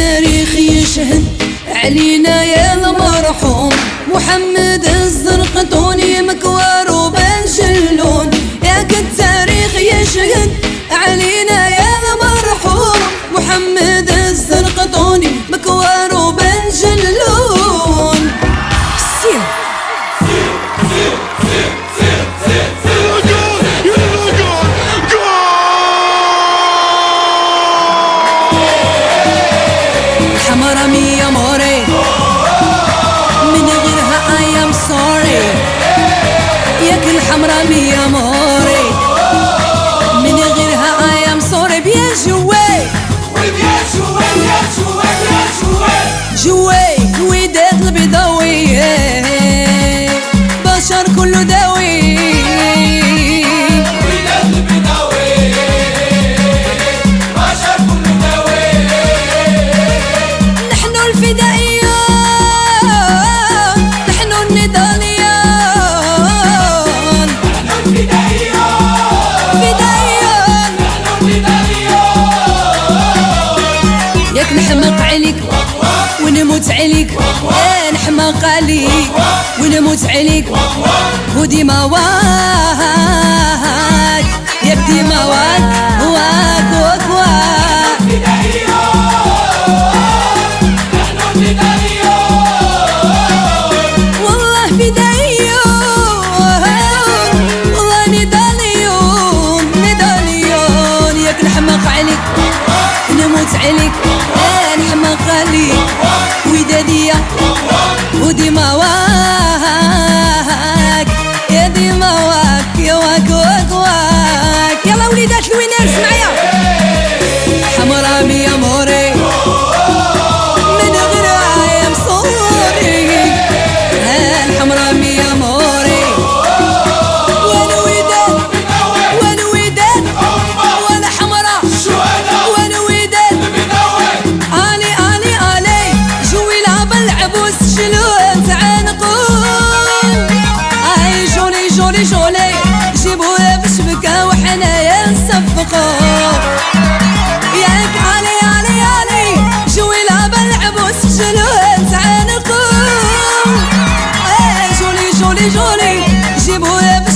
التاريخ يشهد علينا يا المرحوم. محمد الزرقطوني مكوار وبن شلون ياك التاريخ يشهد علينا يا المرحوم. محمد الزرقطوني مكوار مية موري. من غيرها I am sorry. بيا جوي. جوي وداد البيضاوي بشر كله داوي نحن الفدائيون. نحن النضاليون عليك. نحمق عليك ونموت عليك. وديما واك ياك ديما واك واك واك واك والله فدائيون والله ياك نحمق عليك عليك. ودادية وديما واك يا ديما واك يا واك واك واك يلا وليدات الوينارس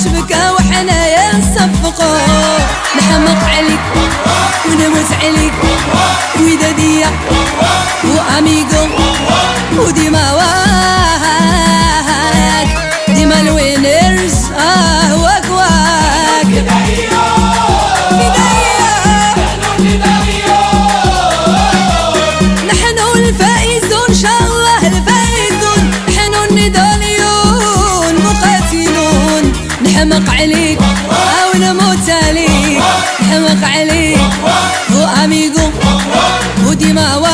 بشبكة وحنايا نصفقون نحمق عليك ونموت عليك. ودادية واميغو وديما نحمق عليك أو نموت عليك نحمق عليك. واميغو وديما واك